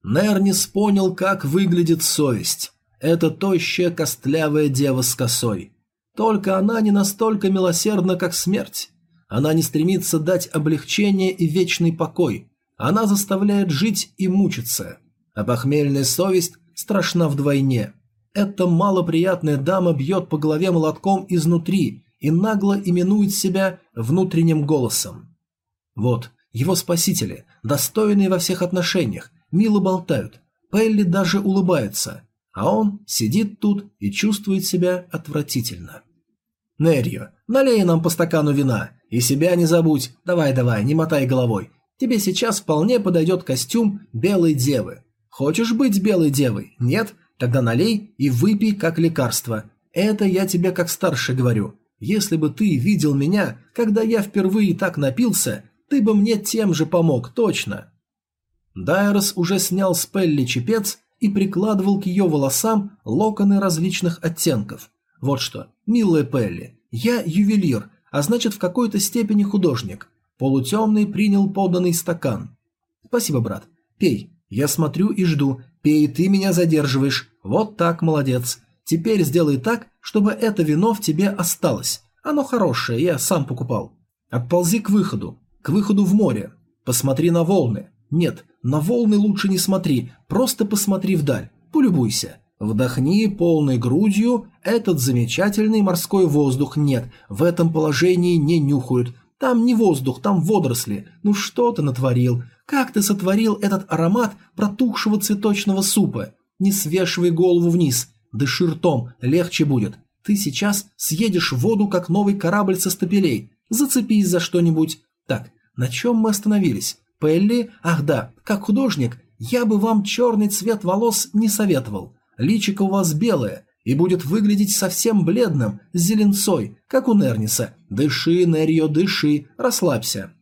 Нернис понял, как выглядит совесть. Это тощая костлявая дева с косой. Только она не настолько милосердна, как смерть. Она не стремится дать облегчение и вечный покой, она заставляет жить и мучиться. А похмельная совесть страшна вдвойне. Эта малоприятная дама бьет по голове молотком изнутри и нагло именует себя внутренним голосом. Вот, его спасители, достойные во всех отношениях, мило болтают. Пелли даже улыбается, а он сидит тут и чувствует себя отвратительно. «Нерью, налей нам по стакану вина, и себя не забудь, давай-давай, не мотай головой, Тебе сейчас вполне подойдет костюм белой девы. Хочешь быть белой девой? Нет? Тогда налей и выпей как лекарство. Это я тебе как старше говорю. Если бы ты видел меня, когда я впервые так напился, ты бы мне тем же помог, точно. Дайрос уже снял с Пелли чепец и прикладывал к ее волосам локоны различных оттенков. Вот что, милая Пелли, я ювелир, а значит в какой-то степени художник. Полутемный принял поданный стакан. «Спасибо, брат. Пей. Я смотрю и жду. Пей, ты меня задерживаешь. Вот так, молодец. Теперь сделай так, чтобы это вино в тебе осталось. Оно хорошее, я сам покупал. Отползи к выходу. К выходу в море. Посмотри на волны. Нет, на волны лучше не смотри, просто посмотри вдаль. Полюбуйся. Вдохни полной грудью этот замечательный морской воздух. Нет, в этом положении не нюхают. Там не воздух, там водоросли. Ну что ты натворил? Как ты сотворил этот аромат протухшего цветочного супа? Не свешивай голову вниз. Дыши ртом, легче будет. Ты сейчас съедешь воду, как новый корабль со стапелей. Зацепись за что-нибудь. Так, на чем мы остановились? Пелли? Ах да, как художник, я бы вам черный цвет волос не советовал. Личико у вас белое, и будет выглядеть совсем бледным, с зеленцой, как у Нерниса. Дыши, Нерьо, дыши, расслабься.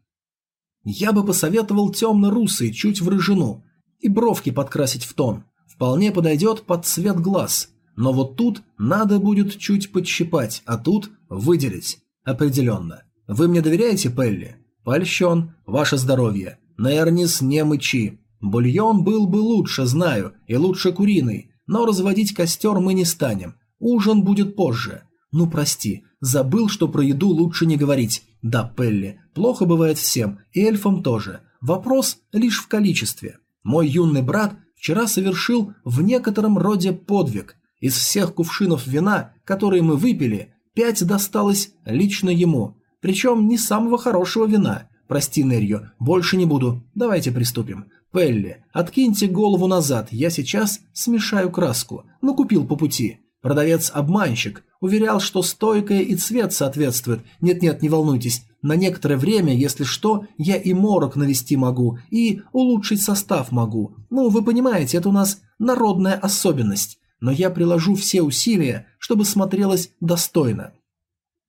Я бы посоветовал темно-русый, чуть в рыжину, и бровки подкрасить в тон. Вполне подойдет под цвет глаз. Но вот тут надо будет чуть подщипать, а тут выделить. Определенно. Вы мне доверяете, Пелли? Польщен. Ваше здоровье. Нернис, не мычи. Бульон был бы лучше, знаю, и лучше куриный, но разводить костер мы не станем. Ужин будет позже. Ну прости, забыл, что про еду лучше не говорить. Да, Пелли, плохо бывает всем, и эльфам тоже. Вопрос лишь в количестве. Мой юный брат вчера совершил в некотором роде подвиг. Из всех кувшинов вина, которые мы выпили, пять досталось лично ему. Причем не самого хорошего вина. Прости, Нерью, больше не буду. Давайте приступим. Пелли, откиньте голову назад, я сейчас смешаю краску. Ну, купил по пути. Продавец-обманщик. Уверял, что стойкая и цвет соответствует. Нет-нет, не волнуйтесь. На некоторое время, если что, я и морок навести могу, и улучшить состав могу. Ну, вы понимаете, это у нас народная особенность. Но я приложу все усилия, чтобы смотрелось достойно.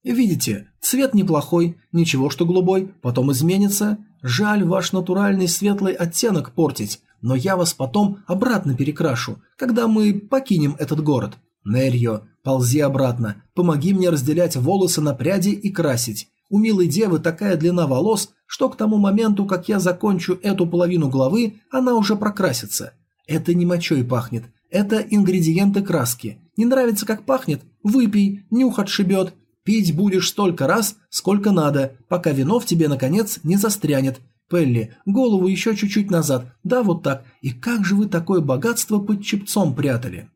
Видите, цвет неплохой, ничего что голубой, потом изменится. Жаль ваш натуральный светлый оттенок портить, но я вас потом обратно перекрашу, когда мы покинем этот город. Нерьо, ползи обратно, помоги мне разделять волосы на пряди и красить. У милой девы такая длина волос, что к тому моменту, как я закончу эту половину головы, она уже прокрасится. Это не мочой пахнет, это ингредиенты краски. Не нравится, как пахнет? Выпей, нюх отшибет. Пить будешь столько раз, сколько надо, пока вино в тебе, наконец, не застрянет. Пелли, голову еще чуть-чуть назад. Да, вот так. И как же вы такое богатство под чепцом прятали?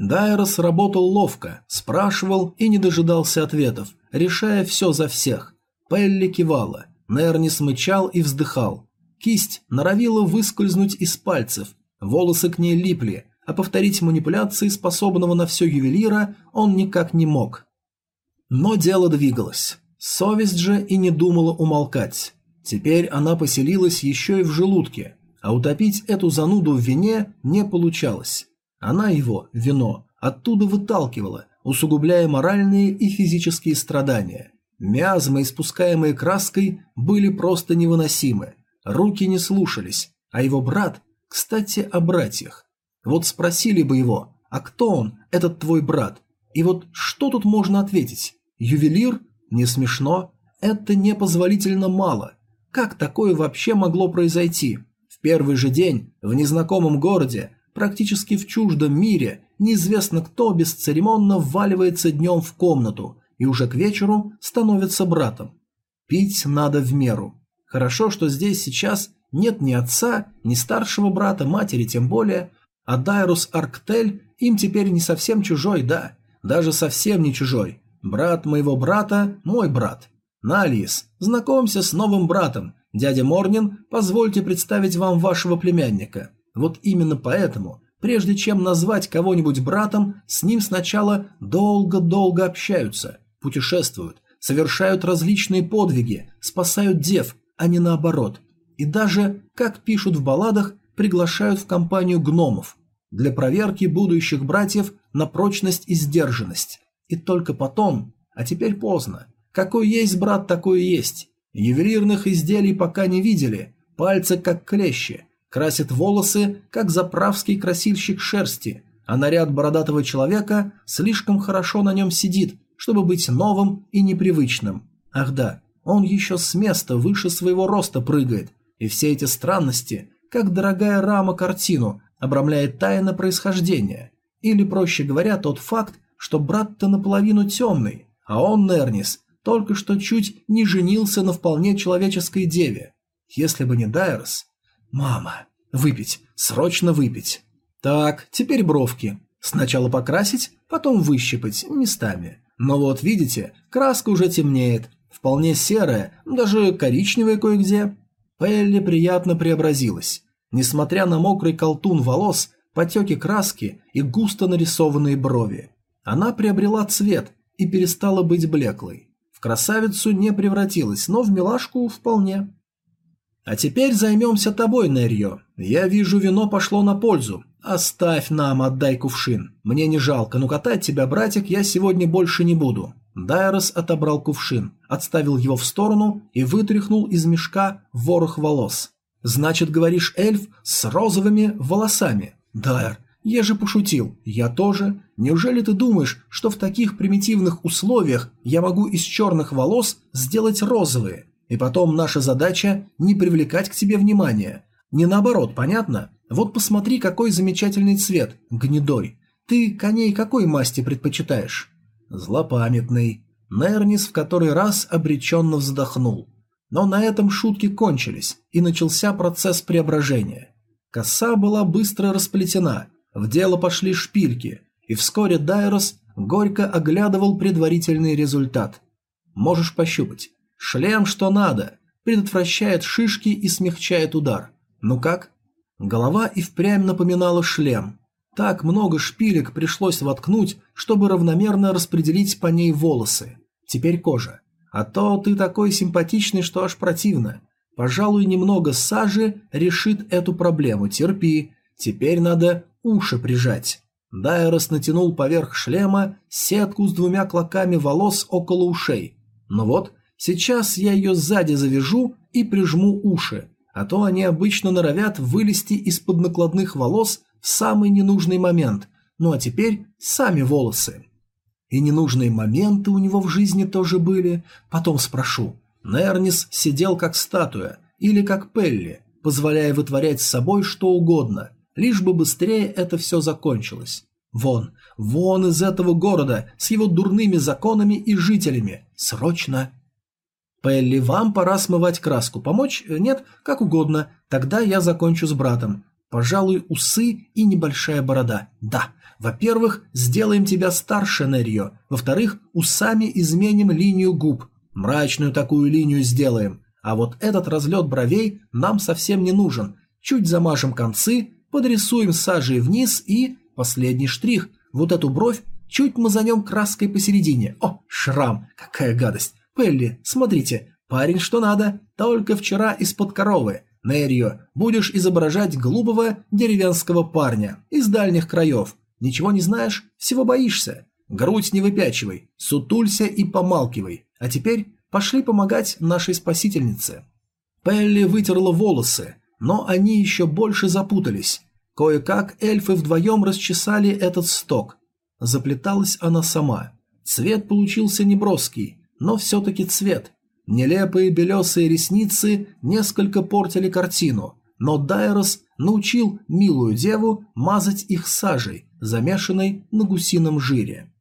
Дайрос работал ловко, спрашивал и не дожидался ответов, решая все за всех. Пелли кивала, Нернис мычал и вздыхал. Кисть норовила выскользнуть из пальцев, волосы к ней липли, а повторить манипуляции способного на все ювелира он никак не мог. Но дело двигалось. Совесть же и не думала умолкать. Теперь она поселилась еще и в желудке, а утопить эту зануду в вине не получалось. Она его, вино, оттуда выталкивала, усугубляя моральные и физические страдания. Миазмы, испускаемые краской, были просто невыносимы. Руки не слушались, а его брат, кстати, о братьях. Вот спросили бы его, а кто он, этот твой брат? И вот что тут можно ответить? Ювелир? Не смешно. Это непозволительно мало. Как такое вообще могло произойти? В первый же день, в незнакомом городе, Практически в чуждом мире неизвестно кто бесцеремонно вваливается днем в комнату и уже к вечеру становится братом. Пить надо в меру. Хорошо, что здесь сейчас нет ни отца, ни старшего брата, матери тем более, а Дайрус Арктель им теперь не совсем чужой, да, даже совсем не чужой. Брат моего брата – мой брат. Налис, знакомься с новым братом. Дядя Морнин, позвольте представить вам вашего племянника. Вот именно поэтому, прежде чем назвать кого-нибудь братом, с ним сначала долго-долго общаются, путешествуют, совершают различные подвиги, спасают дев, а не наоборот. И даже, как пишут в балладах, приглашают в компанию гномов для проверки будущих братьев на прочность и сдержанность. И только потом, а теперь поздно, какой есть брат, такой и есть. Ювелирных изделий пока не видели, пальцы как клещи, красит волосы, как заправский красильщик шерсти, а наряд бородатого человека слишком хорошо на нем сидит, чтобы быть новым и непривычным. Ах да, он еще с места выше своего роста прыгает, и все эти странности, как дорогая рама картину, обрамляет тайна происхождения. Или, проще говоря, тот факт, что брат-то наполовину темный, а он, Нернис, только что чуть не женился на вполне человеческой деве. Если бы не Дайрос, «Мама, выпить, срочно выпить». «Так, теперь бровки. Сначала покрасить, потом выщипать местами. Но вот видите, краска уже темнеет, вполне серая, даже коричневая кое-где». Пелли приятно преобразилась. Несмотря на мокрый колтун волос, потеки краски и густо нарисованные брови. Она приобрела цвет и перестала быть блеклой. В красавицу не превратилась, но в милашку вполне. А теперь займемся тобой, Нерьо. Я вижу, вино пошло на пользу. Оставь нам, отдай кувшин. Мне не жалко, но катать тебя, братик, я сегодня больше не буду. Дайрос отобрал кувшин, отставил его в сторону и вытряхнул из мешка ворох волос. «Значит, говоришь, эльф с розовыми волосами?» «Дайр, я же пошутил. Я тоже. Неужели ты думаешь, что в таких примитивных условиях я могу из черных волос сделать розовые? И потом наша задача не привлекать к тебе внимания. Не наоборот, понятно? Вот посмотри, какой замечательный цвет, гнедой. Ты коней какой масти предпочитаешь? Злопамятный. Нернис в который раз обреченно вздохнул. Но на этом шутки кончились, и начался процесс преображения. Коса была быстро расплетена, в дело пошли шпильки, и вскоре Дайрос горько оглядывал предварительный результат. Можешь пощупать. Шлем что надо, предотвращает шишки и смягчает удар. Ну как? Голова и впрямь напоминала шлем. Так много шпилек пришлось воткнуть, чтобы равномерно распределить по ней волосы. Теперь кожа. А то ты такой симпатичный, что аж противно. Пожалуй, немного сажи решит эту проблему. Терпи. Теперь надо уши прижать. Дайрос натянул поверх шлема сетку с двумя клоками волос около ушей. Ну вот, сейчас я ее сзади завяжу и прижму уши, а то они обычно норовят вылезти из-под накладных волос в самый ненужный момент. Ну а теперь сами волосы. И ненужные моменты у него в жизни тоже были. Потом спрошу. Нернис сидел как статуя или как Пелли, позволяя вытворять с собой что угодно, лишь бы быстрее это все закончилось. Вон, вон из этого города с его дурными законами и жителями. Срочно. Пелли, вам пора смывать краску. Помочь? Нет? Как угодно. Тогда я закончу с братом. Пожалуй, усы и небольшая борода. Да. Во-первых, сделаем тебя старше, Нерьо. Во-вторых, усами изменим линию губ. Мрачную такую линию сделаем. А вот этот разлет бровей нам совсем не нужен. Чуть замажем концы, подрисуем сажей вниз и... Последний штрих. Вот эту бровь чуть мазанем краской посередине. О, шрам. Какая гадость. Пелли, смотрите. Парень что надо. Только вчера из-под коровы. Нерьо, будешь изображать глупого деревенского парня из дальних краев. Ничего не знаешь, всего боишься. Грудь не выпячивай, сутулься и помалкивай. А теперь пошли помогать нашей спасительнице. Пелли вытерла волосы, но они еще больше запутались. Кое-как эльфы вдвоем расчесали этот сток. Заплеталась она сама. Цвет получился неброский, но все-таки цвет. Нелепые белесые ресницы несколько портили картину, но Дайрос научил милую деву мазать их сажей, замешанной на гусином жире.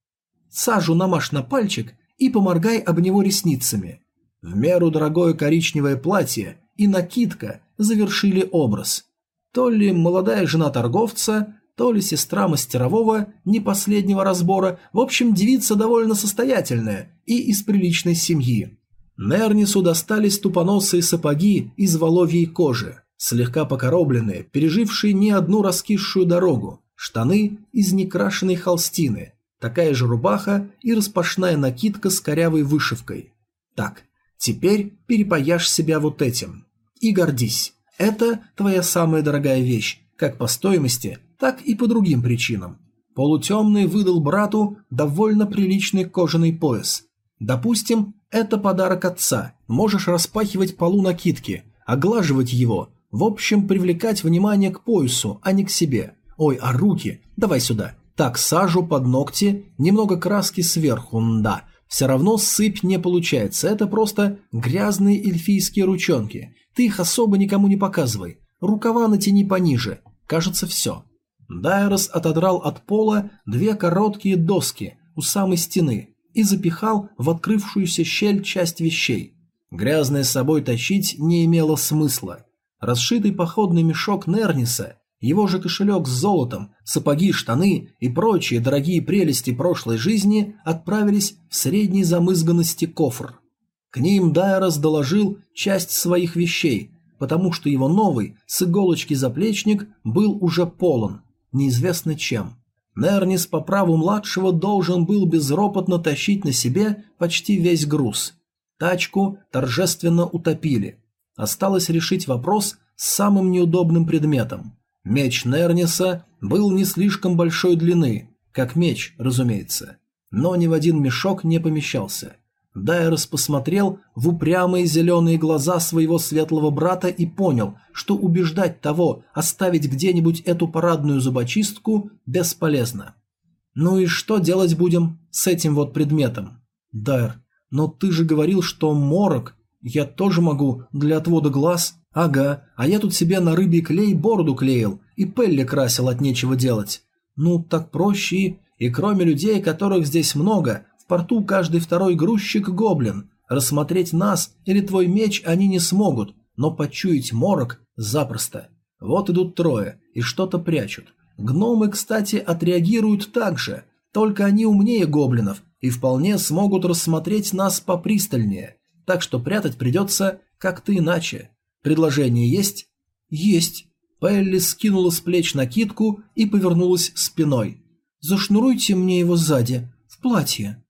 Сажу намажь на пальчик и поморгай об него ресницами. В меру дорогое коричневое платье и накидка завершили образ. То ли молодая жена торговца, то ли сестра мастерового, не последнего разбора, в общем, девица довольно состоятельная и из приличной семьи. Нернису достались тупоносые сапоги из воловьей кожи, слегка покоробленные, пережившие не одну раскисшую дорогу, штаны из некрашенной холстины, такая же рубаха и распашная накидка с корявой вышивкой. Так, теперь перепаяшь себя вот этим. И гордись. Это твоя самая дорогая вещь, как по стоимости, так и по другим причинам. Полутемный выдал брату довольно приличный кожаный пояс. Допустим, это подарок отца. Можешь распахивать полу накидки, оглаживать его, в общем, привлекать внимание к поясу, а не к себе. Ой, а руки? Давай сюда. Так, сажу под ногти, немного краски сверху, да. Все равно сыпь не получается, это просто грязные эльфийские ручонки. Ты их особо никому не показывай. Рукава натяни пониже. Кажется, все. Дайрос отодрал от пола две короткие доски у самой стены, и запихал в открывшуюся щель часть вещей. Грязное с собой тащить не имело смысла. Расшитый походный мешок Нерниса, его же кошелек с золотом, сапоги, штаны и прочие дорогие прелести прошлой жизни отправились в средней замызганности кофр. К ним Дайрос доложил часть своих вещей, потому что его новый с иголочки заплечник был уже полон, неизвестно чем. Нернис по праву младшего должен был безропотно тащить на себе почти весь груз. Тачку торжественно утопили. Осталось решить вопрос с самым неудобным предметом. Меч Нерниса был не слишком большой длины, как меч, разумеется, но ни в один мешок не помещался. Дайрос посмотрел в упрямые зеленые глаза своего светлого брата и понял, что убеждать того оставить где-нибудь эту парадную зубочистку бесполезно. «Ну и что делать будем с этим вот предметом?» «Дайр, но ты же говорил, что морок. Я тоже могу для отвода глаз?» «Ага, а я тут себе на рыбий клей бороду клеил и пелли красил от нечего делать. Ну, так проще и... И кроме людей, которых здесь много, порту каждый второй грузчик гоблин. Рассмотреть нас или твой меч они не смогут, но почуять морок запросто. Вот идут трое и что-то прячут. Гномы, кстати, отреагируют так же, только они умнее гоблинов и вполне смогут рассмотреть нас попристальнее, так что прятать придется как-то иначе. Предложение есть? Есть. Пелли скинула с плеч накидку и повернулась спиной. «Зашнуруйте мне его сзади, в платье».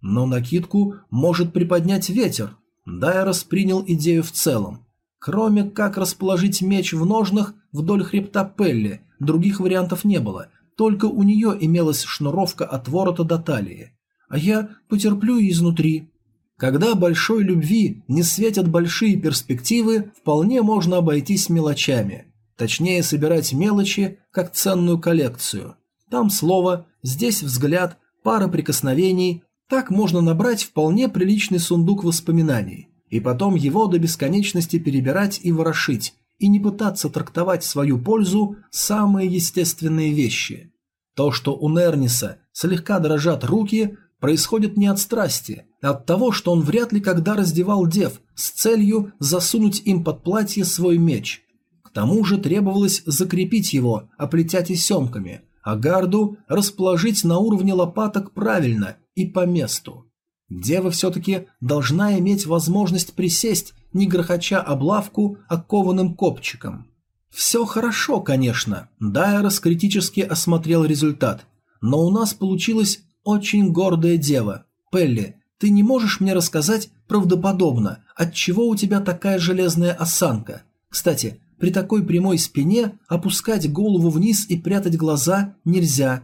Но накидку может приподнять ветер. Дайрос принял идею в целом. Кроме как расположить меч в ножнах вдоль хребта Пелли, других вариантов не было, только у нее имелась шнуровка от ворота до талии. А я потерплю изнутри. Когда большой любви не светят большие перспективы, вполне можно обойтись мелочами. Точнее, собирать мелочи, как ценную коллекцию. Там слово, здесь взгляд, пара прикосновений. Так можно набрать вполне приличный сундук воспоминаний и потом его до бесконечности перебирать и ворошить, и не пытаться трактовать в свою пользу самые естественные вещи. То, что у Нерниса слегка дрожат руки, происходит не от страсти, а от того, что он вряд ли когда раздевал дев с целью засунуть им под платье свой меч. К тому же требовалось закрепить его, оплетя тесемками, а гарду расположить на уровне лопаток правильно и по месту. Дева все-таки должна иметь возможность присесть, не грохоча облавку окованным копчиком. Все хорошо, конечно, Дайрос критически осмотрел результат, но у нас получилась очень гордая дева. Пелли, ты не можешь мне рассказать правдоподобно, от чего у тебя такая железная осанка? Кстати, при такой прямой спине опускать голову вниз и прятать глаза нельзя.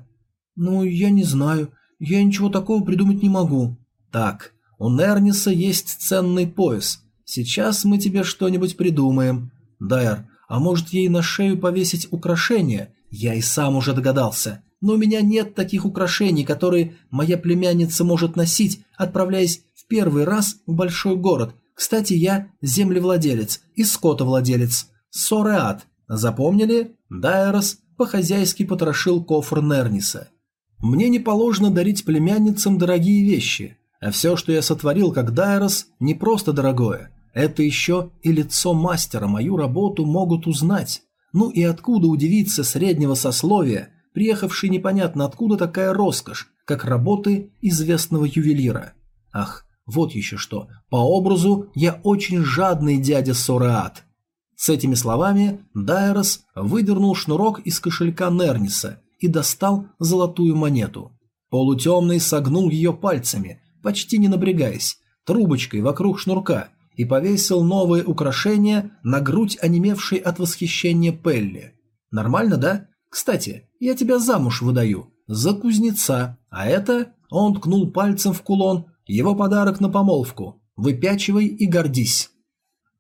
Ну, я не знаю, я ничего такого придумать не могу. Так, у Нерниса есть ценный пояс. Сейчас мы тебе что-нибудь придумаем. Дайр, а может ей на шею повесить украшение? Я и сам уже догадался. Но у меня нет таких украшений, которые моя племянница может носить, отправляясь в первый раз в большой город. Кстати, я землевладелец и скотовладелец. Сореат. Запомнили? Дайрос по-хозяйски потрошил кофр Нерниса. Мне не положено дарить племянницам дорогие вещи. А все, что я сотворил как Дайрос, не просто дорогое. Это еще и лицо мастера, мою работу могут узнать. Ну и откуда удивиться среднего сословия, приехавший непонятно откуда такая роскошь, как работы известного ювелира. Ах, вот еще что, по образу я очень жадный дядя Сораат. С этими словами Дайрос выдернул шнурок из кошелька Нерниса и достал золотую монету. Полутемный согнул ее пальцами, почти не напрягаясь, трубочкой вокруг шнурка и повесил новые украшения на грудь онемевшей от восхищения Пелли. Нормально, да? Кстати, я тебя замуж выдаю. За кузнеца. А это... Он ткнул пальцем в кулон. Его подарок на помолвку. Выпячивай и гордись.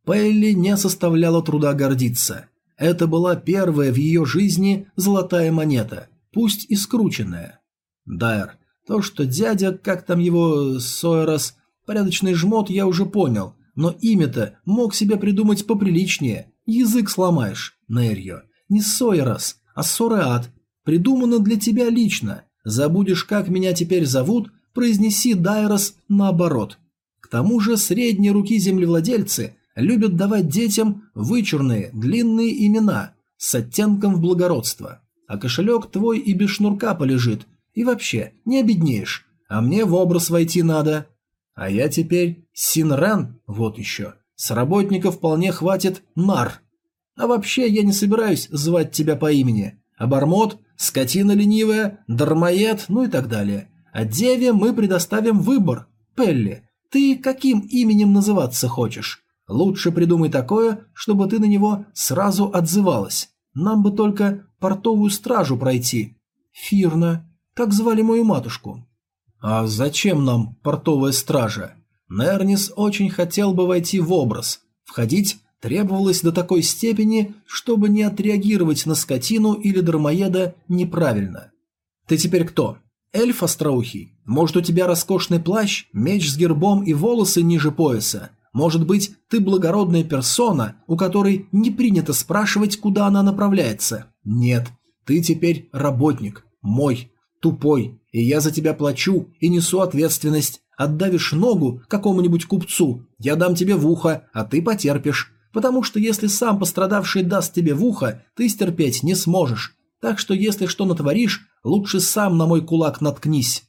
Пелли не составляло труда гордиться. Это была первая в ее жизни золотая монета, пусть и скрученная. Дайр, то, что дядя, как там его, Сойерас, порядочный жмот, я уже понял, но имя-то мог себе придумать поприличнее. Язык сломаешь, Нерьо. Не Сойерас, а Сореат. Придумано для тебя лично. Забудешь, как меня теперь зовут, произнеси Дайрос наоборот. К тому же средние руки землевладельцы любят давать детям вычурные, длинные имена с оттенком в благородство. А кошелек твой и без шнурка полежит, и вообще, не обеднеешь. А мне в образ войти надо. А я теперь Синрен, вот еще. С работников вполне хватит нар. А вообще, я не собираюсь звать тебя по имени. Обормот, скотина ленивая, дармоед, ну и так далее. А деве мы предоставим выбор. Пелли, ты каким именем называться хочешь? Лучше придумай такое, чтобы ты на него сразу отзывалась. Нам бы только портовую стражу пройти. Фирна. Так звали мою матушку. А зачем нам портовая стража? Нернис очень хотел бы войти в образ. Входить требовалось до такой степени, чтобы не отреагировать на скотину или дармоеда неправильно. Ты теперь кто? Эльф остроухий? Может, у тебя роскошный плащ, меч с гербом и волосы ниже пояса? Может быть, ты благородная персона, у которой не принято спрашивать, куда она направляется? Нет, ты теперь работник, мой, тупой, и я за тебя плачу и несу ответственность. Отдавишь ногу какому-нибудь купцу, я дам тебе в ухо, а ты потерпишь. Потому что если сам пострадавший даст тебе в ухо, ты стерпеть не сможешь. Так что если что натворишь, лучше сам на мой кулак наткнись».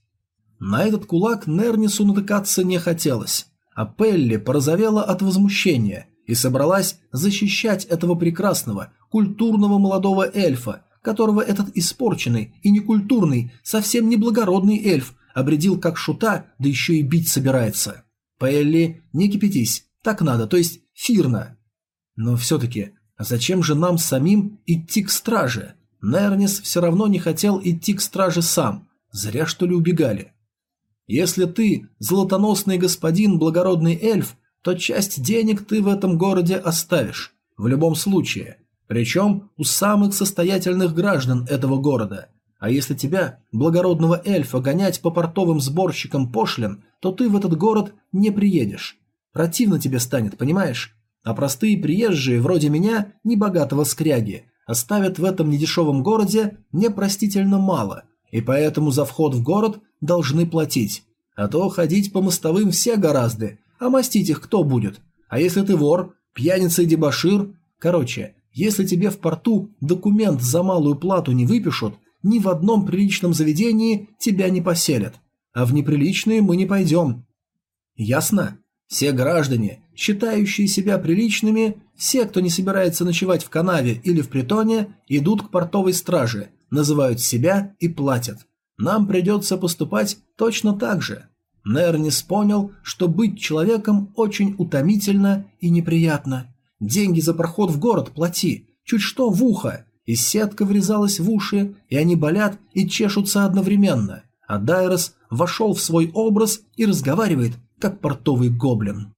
На этот кулак Нернису натыкаться не хотелось, а Пелли порозовела от возмущения и собралась защищать этого прекрасного, культурного молодого эльфа, которого этот испорченный и некультурный, совсем не благородный эльф обредил как шута, да еще и бить собирается. Пелли, не кипятись, так надо, то есть фирно. Но все-таки, зачем же нам самим идти к страже? Нернис все равно не хотел идти к страже сам, зря что ли убегали. Если ты золотоносный господин, благородный эльф, то часть денег ты в этом городе оставишь. В любом случае. Причем у самых состоятельных граждан этого города. А если тебя, благородного эльфа, гонять по портовым сборщикам пошлин, то ты в этот город не приедешь. Противно тебе станет, понимаешь? А простые приезжие, вроде меня, небогатого скряги, оставят в этом недешевом городе непростительно мало, и поэтому за вход в город должны платить. А то ходить по мостовым все гораздо, а мастить их кто будет? А если ты вор, пьяница и дебошир? Короче, если тебе в порту документ за малую плату не выпишут, ни в одном приличном заведении тебя не поселят. А в неприличные мы не пойдем. Ясно? Все граждане, считающие себя приличными, все, кто не собирается ночевать в канаве или в притоне, идут к портовой страже, называют себя и платят. Нам придется поступать точно так же. Нернис понял, что быть человеком очень утомительно и неприятно. Деньги за проход в город плати, чуть что в ухо, и сетка врезалась в уши, и они болят и чешутся одновременно. А Дайрос вошел в свой образ и разговаривает, как портовый гоблин.